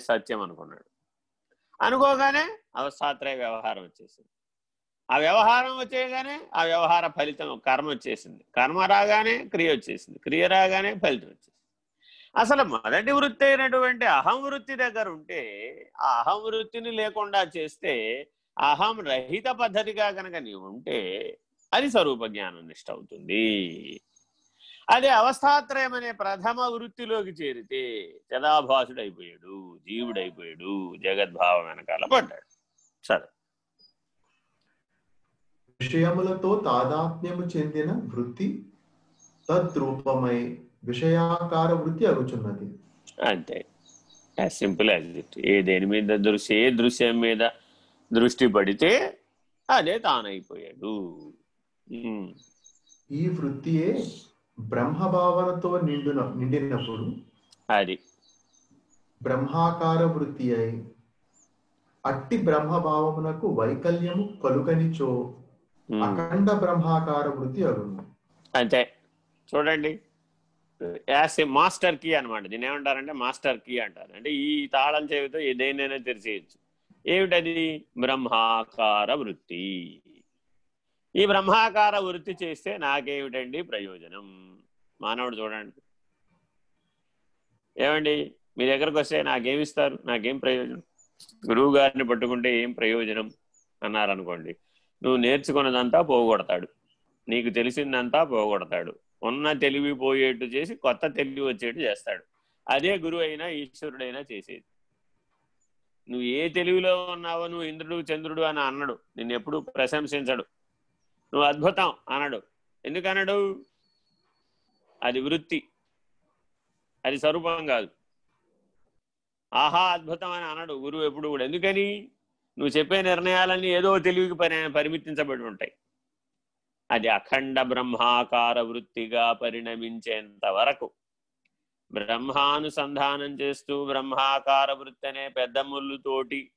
సత్యం అనుకున్నాడు. అనుకోగానే అవస్థాత్రయ వ్యవహారం వచ్చేసింది. ఆ వ్యవహారం వచ్చేయగానే ఆ వ్యవహార ఫలితం కర్మ వచ్చేసింది. కర్మ రాగానే క్రియ వచ్చేసింది. క్రియ రాగానే ఫలితం వచ్చేసింది. అసలు మొదటి వృత్తి అయినటువంటి అహం వృత్తి దగ్గర ఉంటే ఆ అహం వృత్తిని లేకుండా చేస్తే అహం రహిత పద్ధతిగా కనుక నీవు ఉంటే అది స్వరూప జ్ఞానం నిష్ట అవుతుంది. అదే అవస్థాత్రయం అనే ప్రథమ వృత్తిలోకి చేరితే చదాభాసుడైపోయాడు జీవుడైపోయాడు జగద్భావం వెనకాల పడ్డాడు. సరే. విషయములతో తాదాత్మ్యము చెందిన వృత్తి తద్రూపమై విషయాకార వృత్తి అగుచున్నది. అంతే. యాజ్ సింపుల్ యాజ్ ఇట్ ఏ దేని మీద దృశ్య ఏ దృశ్యం మీద దృష్టి పడితే అదే తానైపోయాడు. ఉమ్. ఈ వృత్తియే బ్రహ్మభావనతో నిండున నిండినప్పుడు అది. బ్రహ్మాకార వృత్తి అయి అట్టి బ్రహ్మభావమునకు వైకల్యము కలుగనిచో. అఖండ బ్రహ్మాకార వృత్తి అగును. అంతే. చూడండి. యాస్ ఏ మాస్టర్ కీ అనమాట దీన్ని ఏమంటారంటే మాస్టర్ కీ అంటారు. అంటే ఈ తాళం చెవితో ఏ దేన్నైనా తెరిచేయచ్చు. ఏమిటది? బ్రహ్మాకార వృత్తి ఈ బ్రహ్మాకార వృత్తి చేస్తే నాకేమిటండి ప్రయోజనం? మానవుడు చూడండి. ఏమండి? మీ దగ్గరకు వస్తే నాకేమిస్తారు నాకేం ప్రయోజనం. గురువు గారిని పట్టుకుంటే ఏం ప్రయోజనం? అన్నారనుకోండి. నువ్వు నేర్చుకున్నదంతా పోగొడతాడు. నీకు తెలిసిందంతా పోగొడతాడు. ఉన్న తెలివి పోయేట్టు చేసి కొత్త తెలివి వచ్చేట్టు చేస్తాడు. అదే గురువు అయినా ఈశ్వరుడైనా చేసేది. నువ్వు ఏ తెలివిలో ఉన్నావో నువ్వు ఇంద్రుడు చంద్రుడు అని అన్నాడు. నిన్ను ఎప్పుడు ప్రశంసించడు. నువ్వు అద్భుతం అనడు ఎందుకనడు అది వృత్తి. అది స్వరూపం కాదు. ఆహా అద్భుతం అని అనడు గురువు ఎప్పుడు కూడా. ఎందుకని? నువ్వు చెప్పే నిర్ణయాలన్నీ ఏదో తెలివికి పరి పరిమితించబడి ఉంటాయి. అది అఖండ బ్రహ్మాకార వృత్తిగా పరిణమించేంత వరకు. బ్రహ్మానుసంధానం చేస్తూ బ్రహ్మాకార వృత్తి అనే పెద్ద ముళ్ళుతోటి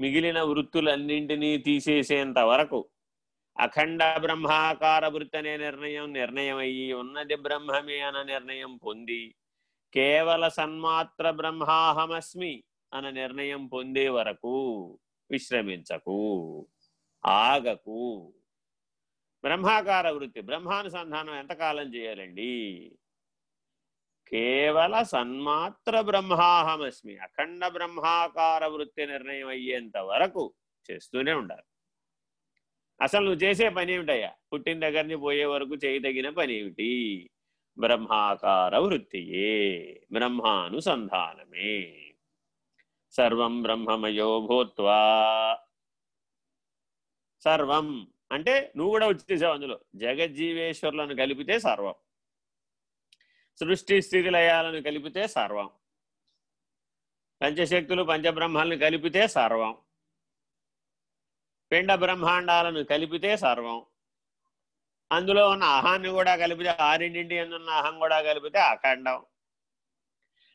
మిగిలిన వృత్తులన్నింటినీ తీసేసేంత వరకు అఖండ బ్రహ్మాకార వృత్తి అనే నిర్ణయం నిర్ణయం అయ్యి ఉన్నది బ్రహ్మమే అన్న నిర్ణయం పొంది కేవల సన్మాత్ర బ్రహ్మాహమస్మి అన్న నిర్ణయం పొందే వరకు విశ్రమించకు ఆగకు. బ్రహ్మాకార వృత్తి బ్రహ్మానుసంధానం ఎంతకాలం చేయాలండి? కేవల సన్మాత్ర బ్రహ్మాహమస్మి అఖండ బ్రహ్మాకార వృత్తి నిర్ణయం అయ్యేంత వరకు చేస్తూనే ఉండాలి. అసలు నువ్వు చేసే పని ఏమిటయ్యా? పుట్టిన దగ్గరని పోయే వరకు చేయదగిన పని ఏమిటి? బ్రహ్మాకార వృత్తియే బ్రహ్మానుసంధానమే. సర్వం బ్రహ్మమయో భూత్వా. సర్వం. అంటే నువ్వు కూడా వచ్చేసావు అందులో. జగజ్జీవేశ్వరులను కలిపితే సర్వం. సృష్టి స్థితి లయాలను కలిపితే సర్వం. పంచశక్తులు పంచబ్రహ్మాలను కలిపితే సర్వం. పిండ బ్రహ్మాండాలను కలిపితే సర్వం. అందులో ఉన్న అహాన్ని కూడా కలిపితే ఆరింటింటి ఎందున్న అహం కూడా కలిపితే అఖండం.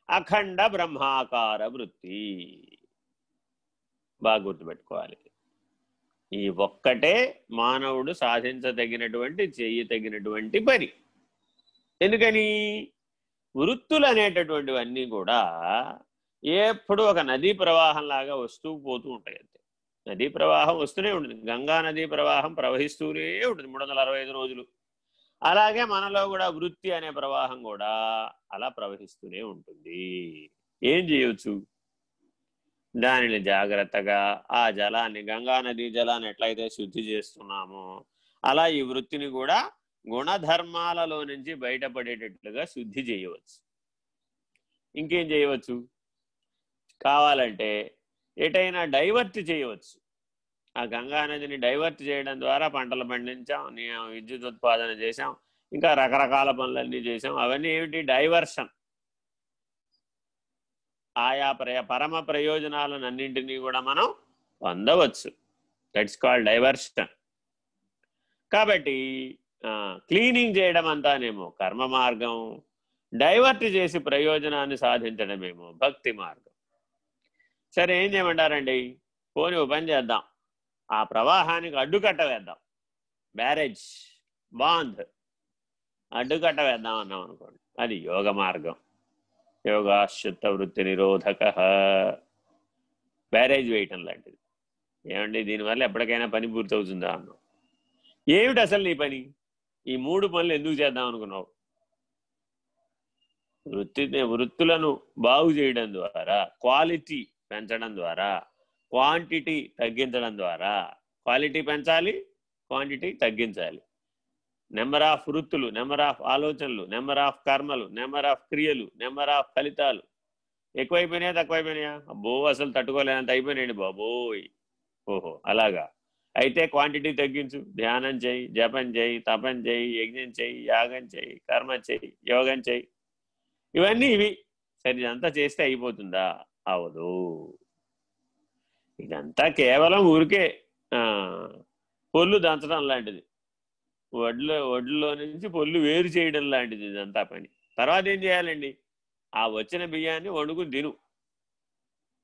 అఖండ బ్రహ్మాకార వృత్తి. బాగా గుర్తుపెట్టుకోవాలి. ఈ ఒక్కటే మానవుడు సాధించదగినటువంటి చేయతగినటువంటి పని. ఎందుకని? వృత్తులు అనేటటువంటివన్నీ కూడా ఎప్పుడు ఒక నదీ ప్రవాహం లాగా వస్తూ పోతూ ఉంటాయి అంతే. నదీ ప్రవాహం వస్తూనే ఉంటుంది. గంగా నదీ ప్రవాహం ప్రవహిస్తూనే ఉంటుంది మూడు వందల అరవై ఐదు రోజులు. అలాగే మనలో కూడా వృత్తి అనే ప్రవాహం కూడా అలా ప్రవహిస్తూనే ఉంటుంది. ఏం చేయొచ్చు? దానిని జాగ్రత్తగా ఆ జలాన్ని గంగా నదీ జలాన్ని ఎట్లయితే శుద్ధి చేస్తున్నామో అలా ఈ వృత్తిని కూడా గుణధర్మాలలో నుంచి బయటపడేటట్లుగా శుద్ధి చేయవచ్చు. ఇంకేం చేయవచ్చు? కావాలంటే ఎటైనా డైవర్ట్ చేయవచ్చు. ఆ గంగా నదిని డైవర్ట్ చేయడం ద్వారా పంటలు పండించాం విద్యుత్ ఉత్పాదన చేసాం ఇంకా రకరకాల పనులన్నీ చేసాం అవన్నీ ఏమిటి? డైవర్షన్. ఆయా ప్రయ పరమ ప్రయోజనాలను అన్నింటినీ కూడా మనం పొందవచ్చు. దట్స్ కాల్డ్ డైవర్షన్ కాబట్టి క్లీనింగ్ చేయడం అంతానేమో కర్మ మార్గం. డైవర్ట్ చేసి ప్రయోజనాన్ని సాధించడమేమో భక్తి మార్గం. సరే ఏం చేయమంటారండి? పోనీ ఓ పని చేద్దాం. ఆ ప్రవాహానికి అడ్డుకట్ట వేద్దాం. బ్యారేజ్ బాంధ్. అడ్డుకట్ట వేద్దాం అన్నాం అనుకోండి. అది యోగ మార్గం. యోగాశ్యుత్త వృత్తి నిరోధక. బ్యారేజ్ వేయటం లాంటిది. ఏమండి దీనివల్ల ఎప్పటికైనా పని పూర్తవుతుందా అన్నాం. ఏమిటి అసలు నీ పని? ఈ మూడు పనులు ఎందుకు చేద్దాం అనుకున్నావు? వృత్తి వృత్తులను బాగు చేయడం ద్వారా క్వాలిటీ పెంచడం ద్వారా క్వాంటిటీ తగ్గించడం ద్వారా క్వాలిటీ పెంచాలి క్వాంటిటీ తగ్గించాలి. నెంబర్ ఆఫ్ వృత్తులు నెంబర్ ఆఫ్ ఆలోచనలు నెంబర్ ఆఫ్ కర్మలు నెంబర్ ఆఫ్ క్రియలు నెంబర్ ఆఫ్ ఫలితాలు. ఎక్కువైపోయినాయా తక్కువైపోయినాయా? అబ్బో అసలు తట్టుకోలేనంత అయిపోయినాయండి బాబోయ్. ఓహో అలాగా. అయితే క్వాంటిటీ తగ్గించు ధ్యానం చేయి జపం చేయి తపం చేయి యజ్ఞం చేయి యాగం చేయి కర్మ చేయి యోగం చేయి. ఇవన్నీ ఇవి. సరే ఇదంతా చేస్తే అయిపోతుందా? అవదు ఇదంతా కేవలం ఊరికే ఆ, పొల్లు దంచడం లాంటిది. వడ్లు వడ్లలో నుంచి పొల్లు వేరు చేయడం లాంటిది ఇదంతా పని. తర్వాత ఏం చేయాలండి? ఆ వచ్చిన బియ్యాన్ని వండుకుని తిను.